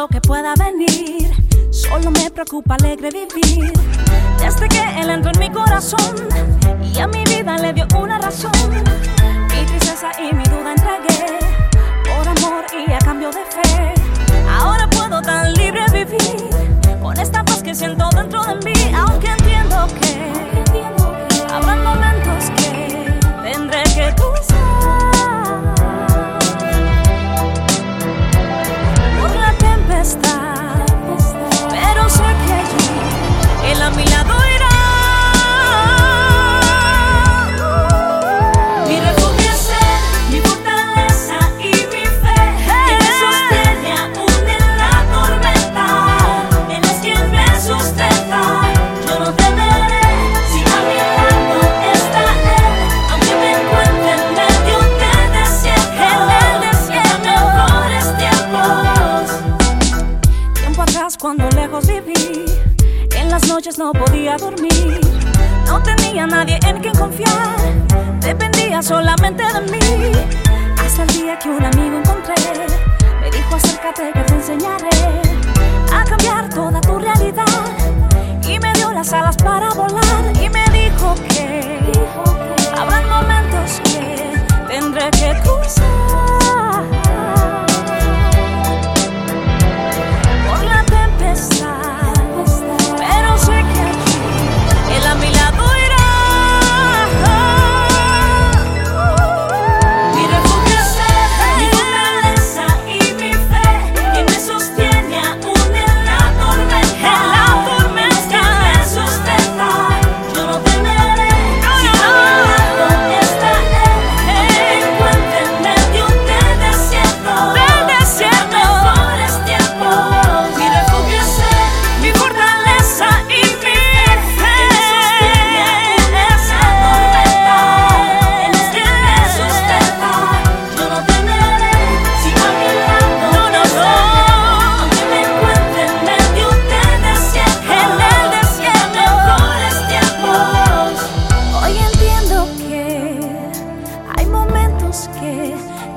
lo que pueda venir. Solo me preocupa alegre vivir. Desde que él entró en mi corazón, y ya noches no podía dormir. No tenía nadie en quien confiar. Dependía solamente de mí. Hasta el día que un amigo encontré. Me dijo acércate que te enseñaré a cambiar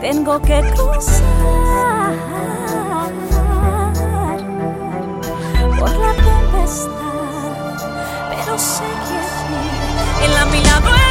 tengo que cruzar por la tempestad, pero sé que en la milagro.